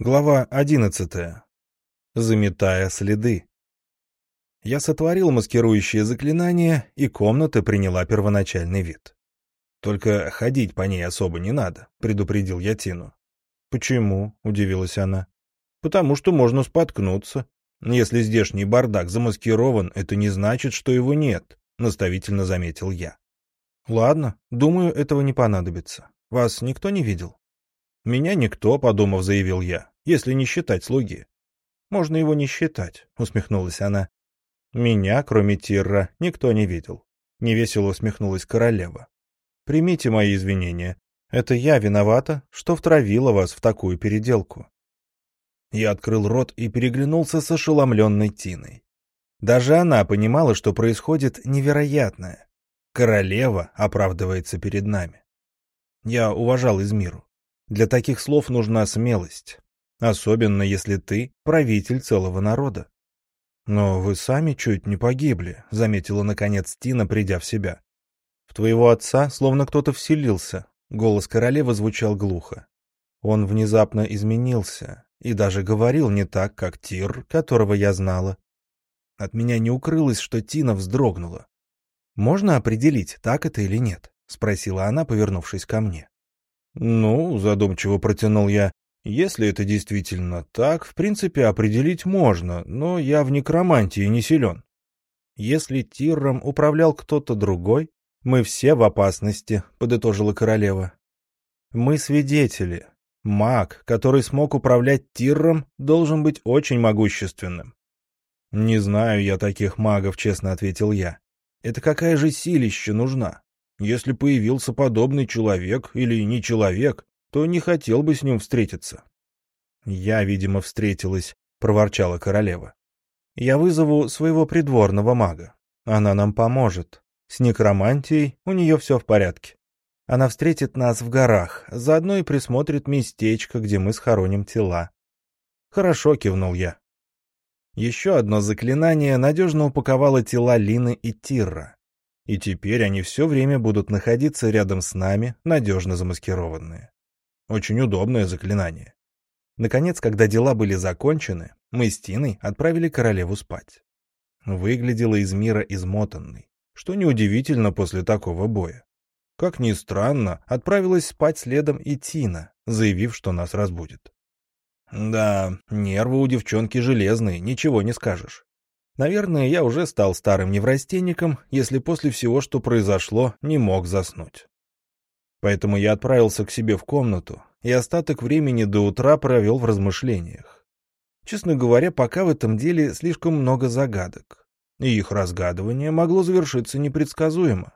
Глава одиннадцатая. Заметая следы. Я сотворил маскирующее заклинание, и комната приняла первоначальный вид. «Только ходить по ней особо не надо», — предупредил я Тину. «Почему?» — удивилась она. «Потому что можно споткнуться. Если здешний бардак замаскирован, это не значит, что его нет», — наставительно заметил я. «Ладно, думаю, этого не понадобится. Вас никто не видел?» «Меня никто», — подумав, заявил я, — «если не считать слуги». «Можно его не считать», — усмехнулась она. «Меня, кроме Тирра, никто не видел», — невесело усмехнулась королева. «Примите мои извинения. Это я виновата, что втравила вас в такую переделку». Я открыл рот и переглянулся с ошеломленной Тиной. Даже она понимала, что происходит невероятное. Королева оправдывается перед нами. Я уважал Измиру. Для таких слов нужна смелость, особенно если ты правитель целого народа. «Но вы сами чуть не погибли», — заметила наконец Тина, придя в себя. «В твоего отца словно кто-то вселился», — голос королевы звучал глухо. Он внезапно изменился и даже говорил не так, как Тир, которого я знала. От меня не укрылось, что Тина вздрогнула. «Можно определить, так это или нет?» — спросила она, повернувшись ко мне. «Ну, — задумчиво протянул я, — если это действительно так, в принципе, определить можно, но я в некромантии не силен. Если Тирром управлял кто-то другой, мы все в опасности, — подытожила королева. Мы свидетели. Маг, который смог управлять Тирром, должен быть очень могущественным. «Не знаю я таких магов», — честно ответил я. «Это какая же силища нужна?» Если появился подобный человек или не человек, то не хотел бы с ним встретиться. «Я, видимо, встретилась», — проворчала королева. «Я вызову своего придворного мага. Она нам поможет. С некромантией у нее все в порядке. Она встретит нас в горах, заодно и присмотрит местечко, где мы схороним тела». «Хорошо», — кивнул я. Еще одно заклинание надежно упаковало тела Лины и Тирра и теперь они все время будут находиться рядом с нами, надежно замаскированные. Очень удобное заклинание. Наконец, когда дела были закончены, мы с Тиной отправили королеву спать. Выглядела из мира измотанной, что неудивительно после такого боя. Как ни странно, отправилась спать следом и Тина, заявив, что нас разбудит. Да, нервы у девчонки железные, ничего не скажешь. Наверное, я уже стал старым неврастенником, если после всего, что произошло, не мог заснуть. Поэтому я отправился к себе в комнату и остаток времени до утра провел в размышлениях. Честно говоря, пока в этом деле слишком много загадок, и их разгадывание могло завершиться непредсказуемо.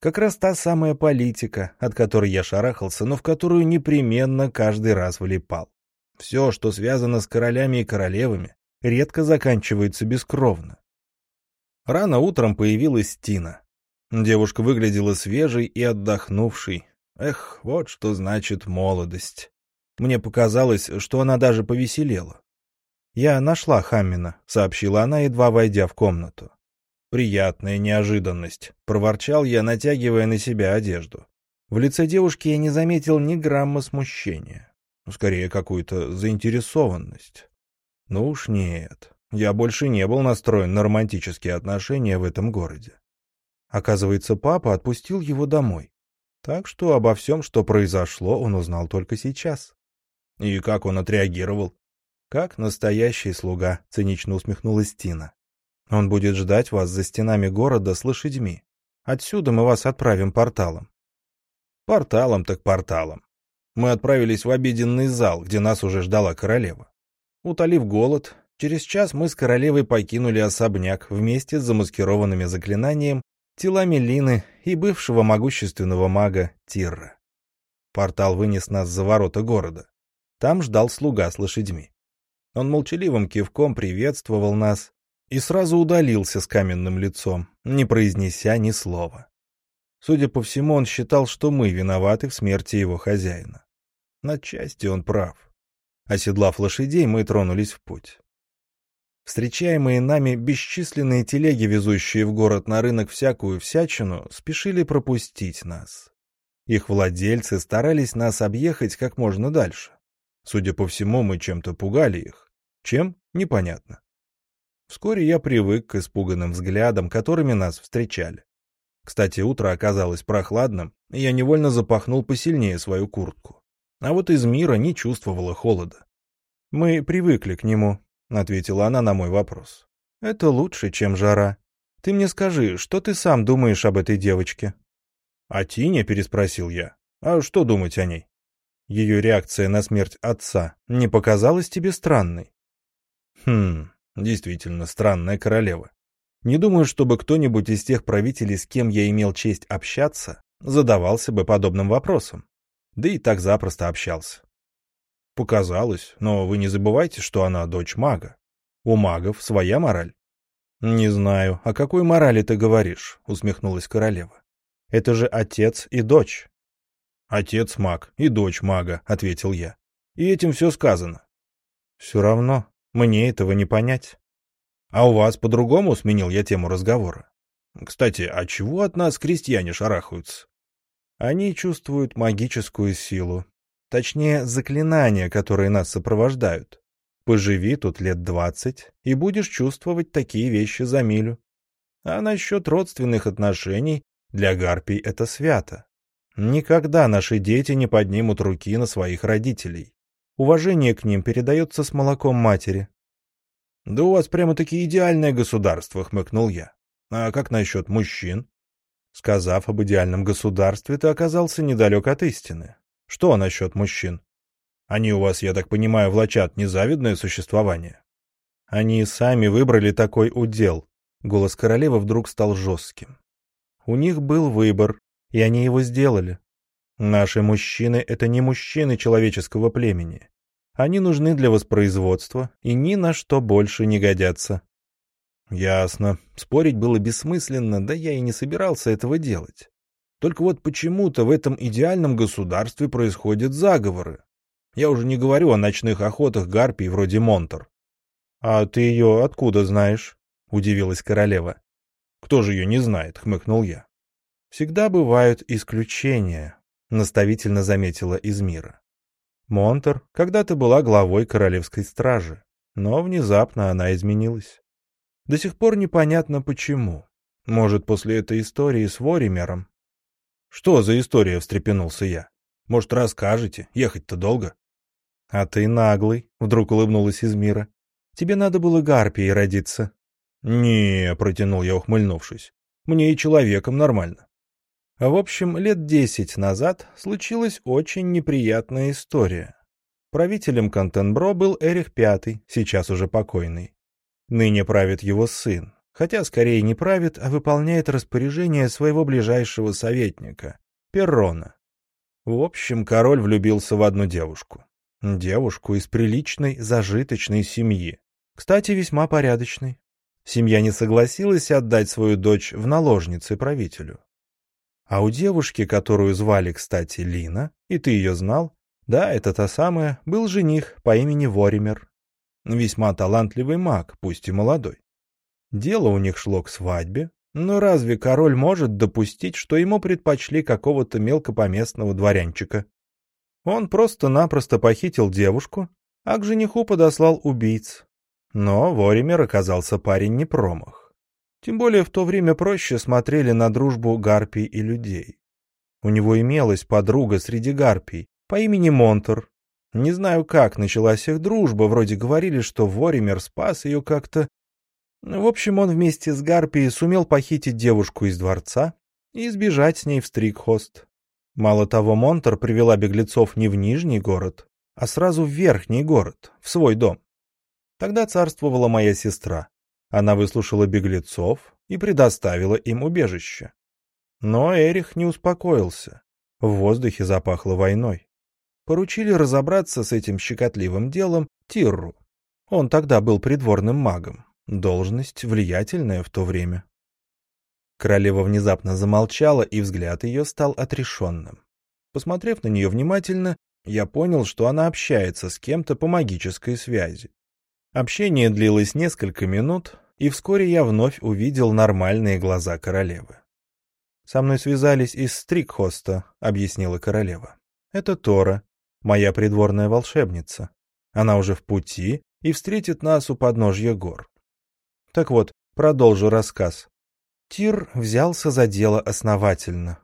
Как раз та самая политика, от которой я шарахался, но в которую непременно каждый раз влипал. Все, что связано с королями и королевами, редко заканчивается бескровно. Рано утром появилась Тина. Девушка выглядела свежей и отдохнувшей. Эх, вот что значит молодость. Мне показалось, что она даже повеселела. «Я нашла Хаммина», — сообщила она, едва войдя в комнату. «Приятная неожиданность», — проворчал я, натягивая на себя одежду. В лице девушки я не заметил ни грамма смущения. Скорее, какую-то заинтересованность. Ну уж нет, я больше не был настроен на романтические отношения в этом городе. Оказывается, папа отпустил его домой. Так что обо всем, что произошло, он узнал только сейчас. И как он отреагировал? Как настоящий слуга, цинично усмехнулась Тина. Он будет ждать вас за стенами города с лошадьми. Отсюда мы вас отправим порталом. Порталом так порталом. Мы отправились в обеденный зал, где нас уже ждала королева. Утолив голод, через час мы с королевой покинули особняк вместе с замаскированными заклинанием, телами Лины и бывшего могущественного мага Тирра. Портал вынес нас за ворота города. Там ждал слуга с лошадьми. Он молчаливым кивком приветствовал нас и сразу удалился с каменным лицом, не произнеся ни слова. Судя по всему, он считал, что мы виноваты в смерти его хозяина. На части он прав. Оседлав лошадей, мы тронулись в путь. Встречаемые нами бесчисленные телеги, везущие в город на рынок всякую всячину, спешили пропустить нас. Их владельцы старались нас объехать как можно дальше. Судя по всему, мы чем-то пугали их. Чем? Непонятно. Вскоре я привык к испуганным взглядам, которыми нас встречали. Кстати, утро оказалось прохладным, и я невольно запахнул посильнее свою куртку. А вот из мира не чувствовала холода. «Мы привыкли к нему», — ответила она на мой вопрос. «Это лучше, чем жара. Ты мне скажи, что ты сам думаешь об этой девочке?» «О Тине?» — переспросил я. «А что думать о ней?» Ее реакция на смерть отца не показалась тебе странной? Хм, действительно, странная королева. Не думаю, чтобы кто-нибудь из тех правителей, с кем я имел честь общаться, задавался бы подобным вопросом. Да и так запросто общался. Показалось, но вы не забывайте, что она дочь мага. У магов своя мораль. «Не знаю, о какой морали ты говоришь?» — усмехнулась королева. «Это же отец и дочь. «Отец маг и дочь мага», — ответил я. «И этим все сказано». «Все равно, мне этого не понять». «А у вас по-другому?» — сменил я тему разговора. «Кстати, а чего от нас крестьяне шарахаются?» «Они чувствуют магическую силу. Точнее, заклинания, которые нас сопровождают. Поживи тут лет двадцать, и будешь чувствовать такие вещи за милю. А насчет родственных отношений для гарпий это свято. Никогда наши дети не поднимут руки на своих родителей. Уважение к ним передается с молоком матери. — Да у вас прямо-таки идеальное государство, — хмыкнул я. — А как насчет мужчин? Сказав об идеальном государстве, ты оказался недалек от истины. Что насчет мужчин? Они у вас, я так понимаю, влачат незавидное существование. Они сами выбрали такой удел. Голос королевы вдруг стал жестким. У них был выбор, и они его сделали. Наши мужчины — это не мужчины человеческого племени. Они нужны для воспроизводства и ни на что больше не годятся. Ясно. Спорить было бессмысленно, да я и не собирался этого делать. Только вот почему-то в этом идеальном государстве происходят заговоры. Я уже не говорю о ночных охотах гарпий вроде Монтер. — А ты ее откуда знаешь? — удивилась королева. — Кто же ее не знает? — хмыкнул я. «Всегда бывают исключения», — наставительно заметила Измира. Монтер когда-то была главой королевской стражи, но внезапно она изменилась. До сих пор непонятно почему. Может, после этой истории с Воримером? «Что за история?» — встрепенулся я. «Может, расскажете? Ехать-то долго?» «А ты наглый», — вдруг улыбнулась Измира. «Тебе надо было гарпией родиться». «Не», — протянул я, ухмыльнувшись. «Мне и человеком нормально». В общем, лет десять назад случилась очень неприятная история. Правителем Контенбро был Эрих V, сейчас уже покойный. Ныне правит его сын, хотя скорее не правит, а выполняет распоряжение своего ближайшего советника, Перрона. В общем, король влюбился в одну девушку. Девушку из приличной, зажиточной семьи. Кстати, весьма порядочной. Семья не согласилась отдать свою дочь в наложницы правителю. А у девушки, которую звали, кстати, Лина, и ты ее знал, да, это та самая, был жених по имени Воример. Весьма талантливый маг, пусть и молодой. Дело у них шло к свадьбе, но разве король может допустить, что ему предпочли какого-то мелкопоместного дворянчика? Он просто-напросто похитил девушку, а к жениху подослал убийц. Но Воример оказался парень не промах. Тем более в то время проще смотрели на дружбу гарпий и людей. У него имелась подруга среди гарпий по имени Монтер. Не знаю, как началась их дружба, вроде говорили, что Воример спас ее как-то. В общем, он вместе с гарпией сумел похитить девушку из дворца и сбежать с ней в Стрикхост. Мало того, Монтер привела беглецов не в Нижний город, а сразу в Верхний город, в свой дом. Тогда царствовала моя сестра. Она выслушала беглецов и предоставила им убежище. Но Эрих не успокоился. В воздухе запахло войной. Поручили разобраться с этим щекотливым делом Тирру. Он тогда был придворным магом. Должность влиятельная в то время. Королева внезапно замолчала, и взгляд ее стал отрешенным. Посмотрев на нее внимательно, я понял, что она общается с кем-то по магической связи. Общение длилось несколько минут, и вскоре я вновь увидел нормальные глаза королевы. «Со мной связались из Стрикхоста», — объяснила королева. «Это Тора. Моя придворная волшебница. Она уже в пути и встретит нас у подножья гор. Так вот, продолжу рассказ. Тир взялся за дело основательно.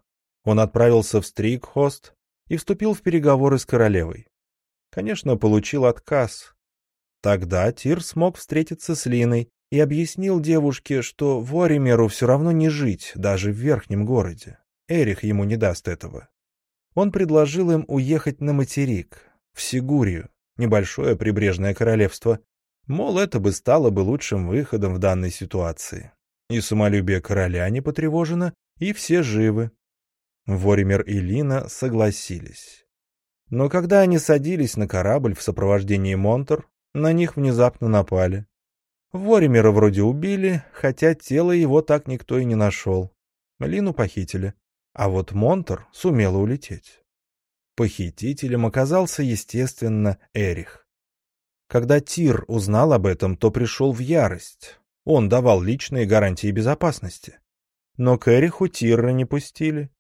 Он отправился в Стрикхост и вступил в переговоры с королевой. Конечно, получил отказ. Тогда Тир смог встретиться с Линой и объяснил девушке, что Воримеру все равно не жить даже в верхнем городе. Эрих ему не даст этого. Он предложил им уехать на материк, в Сигурию, небольшое прибрежное королевство. Мол, это бы стало бы лучшим выходом в данной ситуации. И самолюбие короля не потревожено, и все живы. Воример и Лина согласились. Но когда они садились на корабль в сопровождении Монтер, на них внезапно напали. Воримера вроде убили, хотя тело его так никто и не нашел. Лину похитили. А вот Монтер сумела улететь. Похитителем оказался, естественно, Эрих. Когда Тир узнал об этом, то пришел в ярость. Он давал личные гарантии безопасности. Но к Эриху Тирра не пустили.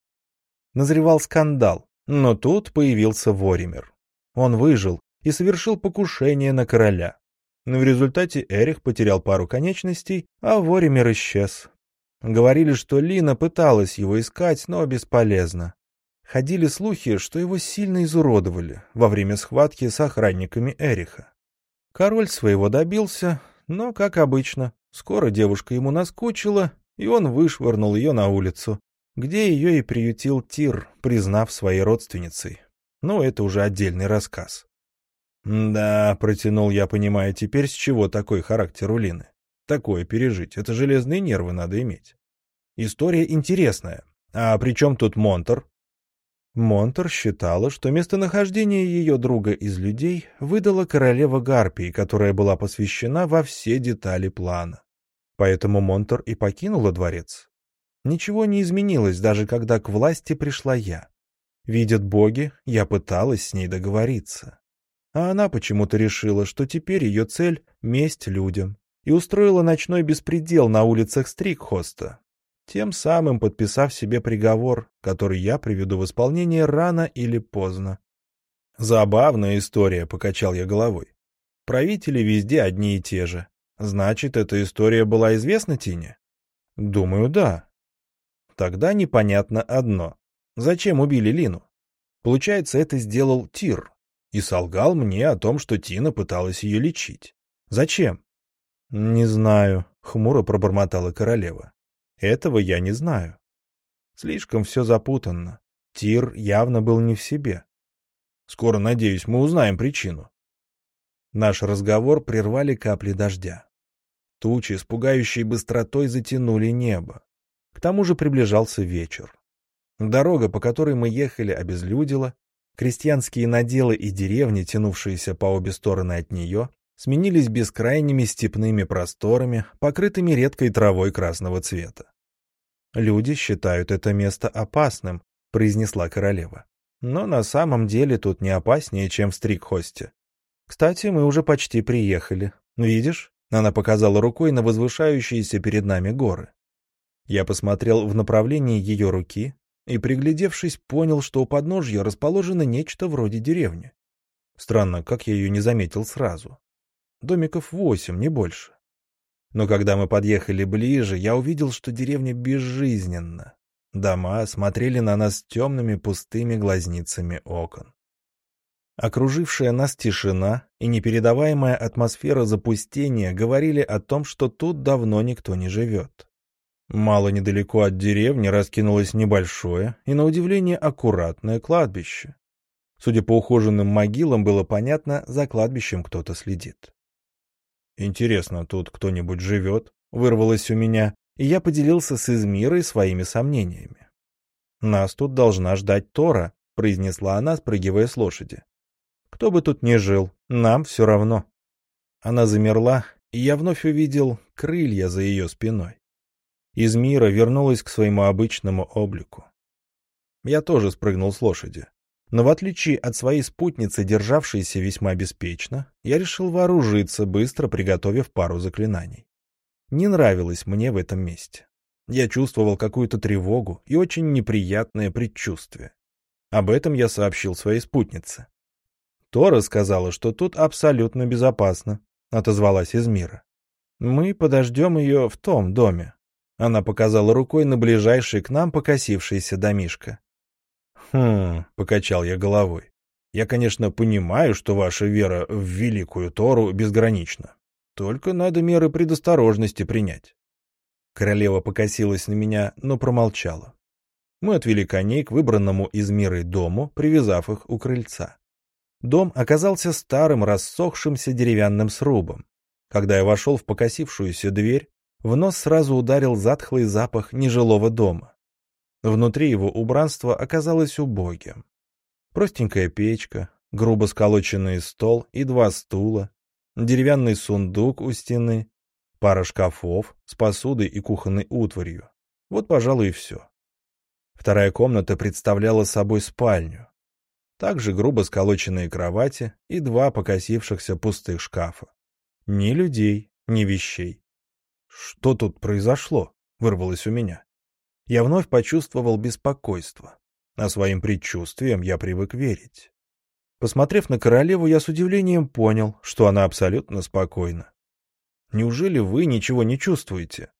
Назревал скандал, но тут появился Воример. Он выжил и совершил покушение на короля. Но в результате Эрих потерял пару конечностей, а Воример исчез. Говорили, что Лина пыталась его искать, но бесполезно. Ходили слухи, что его сильно изуродовали во время схватки с охранниками Эриха. Король своего добился, но, как обычно, скоро девушка ему наскучила, и он вышвырнул ее на улицу, где ее и приютил Тир, признав своей родственницей. Но это уже отдельный рассказ. «Да», — протянул я, понимая теперь, с чего такой характер у Лины. Такое пережить, это железные нервы надо иметь. История интересная. А при чем тут Монтер? Монтер считала, что местонахождение ее друга из людей выдала королева Гарпии, которая была посвящена во все детали плана. Поэтому Монтер и покинула дворец. Ничего не изменилось, даже когда к власти пришла я. Видят боги, я пыталась с ней договориться. А она почему-то решила, что теперь ее цель — месть людям, и устроила ночной беспредел на улицах Стрикхоста, тем самым подписав себе приговор, который я приведу в исполнение рано или поздно. Забавная история, покачал я головой. Правители везде одни и те же. Значит, эта история была известна Тине? Думаю, да. Тогда непонятно одно. Зачем убили Лину? Получается, это сделал Тир и солгал мне о том, что Тина пыталась ее лечить. Зачем? Не знаю, хмуро пробормотала королева. Этого я не знаю. Слишком все запутанно. Тир явно был не в себе. Скоро, надеюсь, мы узнаем причину. Наш разговор прервали капли дождя. Тучи с пугающей быстротой затянули небо. К тому же приближался вечер. Дорога, по которой мы ехали, обезлюдила. Крестьянские наделы и деревни, тянувшиеся по обе стороны от нее, сменились бескрайними степными просторами, покрытыми редкой травой красного цвета. «Люди считают это место опасным», — произнесла королева. «Но на самом деле тут не опаснее, чем в Стрикхосте. Кстати, мы уже почти приехали. Видишь?» Она показала рукой на возвышающиеся перед нами горы. Я посмотрел в направлении ее руки и, приглядевшись, понял, что у подножья расположено нечто вроде деревни. Странно, как я ее не заметил сразу. Домиков восемь, не больше. Но когда мы подъехали ближе, я увидел, что деревня безжизненна. Дома смотрели на нас темными пустыми глазницами окон. Окружившая нас тишина и непередаваемая атмосфера запустения говорили о том, что тут давно никто не живет. Мало недалеко от деревни раскинулось небольшое и, на удивление, аккуратное кладбище. Судя по ухоженным могилам, было понятно, за кладбищем кто-то следит. «Интересно, тут кто-нибудь живет?» — вырвалось у меня, и я поделился с Измирой своими сомнениями. «Нас тут должна ждать Тора», — произнесла она, спрыгивая с лошади. «Кто бы тут ни жил, нам все равно». Она замерла, и я вновь увидел крылья за ее спиной. Измира вернулась к своему обычному облику. Я тоже спрыгнул с лошади. Но в отличие от своей спутницы, державшейся весьма беспечно, я решил вооружиться, быстро приготовив пару заклинаний. Не нравилось мне в этом месте. Я чувствовал какую-то тревогу и очень неприятное предчувствие. Об этом я сообщил своей спутнице. Тора сказала, что тут абсолютно безопасно, — отозвалась из мира. Мы подождем ее в том доме. Она показала рукой на ближайший к нам покосившийся домишко. «Хм...» — покачал я головой. «Я, конечно, понимаю, что ваша вера в великую Тору безгранична. Только надо меры предосторожности принять». Королева покосилась на меня, но промолчала. Мы отвели коней к выбранному из мира дому, привязав их у крыльца. Дом оказался старым, рассохшимся деревянным срубом. Когда я вошел в покосившуюся дверь, в нос сразу ударил затхлый запах нежилого дома. Внутри его убранство оказалось убогим. Простенькая печка, грубо сколоченный стол и два стула, деревянный сундук у стены, пара шкафов с посудой и кухонной утварью. Вот, пожалуй, и все. Вторая комната представляла собой спальню также грубо сколоченные кровати и два покосившихся пустых шкафа. Ни людей, ни вещей. «Что тут произошло?» — вырвалось у меня. Я вновь почувствовал беспокойство. А своим предчувствиям я привык верить. Посмотрев на королеву, я с удивлением понял, что она абсолютно спокойна. «Неужели вы ничего не чувствуете?»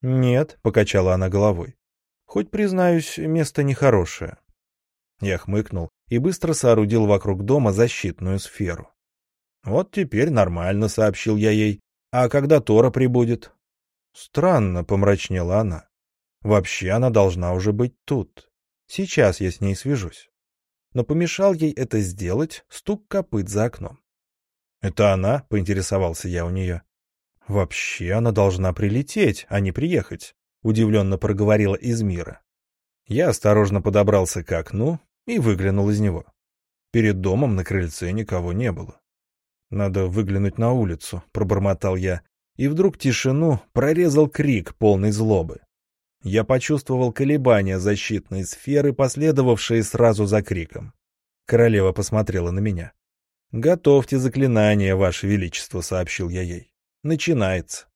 «Нет», — покачала она головой. «Хоть, признаюсь, место нехорошее». Я хмыкнул и быстро соорудил вокруг дома защитную сферу. «Вот теперь нормально», — сообщил я ей. «А когда Тора прибудет?» «Странно», — помрачнела она. «Вообще она должна уже быть тут. Сейчас я с ней свяжусь». Но помешал ей это сделать стук копыт за окном. «Это она?» — поинтересовался я у нее. «Вообще она должна прилететь, а не приехать», — удивленно проговорила из мира. Я осторожно подобрался к окну и выглянул из него. Перед домом на крыльце никого не было. «Надо выглянуть на улицу», — пробормотал я, и вдруг тишину прорезал крик полной злобы. Я почувствовал колебания защитной сферы, последовавшие сразу за криком. Королева посмотрела на меня. «Готовьте заклинание, Ваше Величество», — сообщил я ей. «Начинается».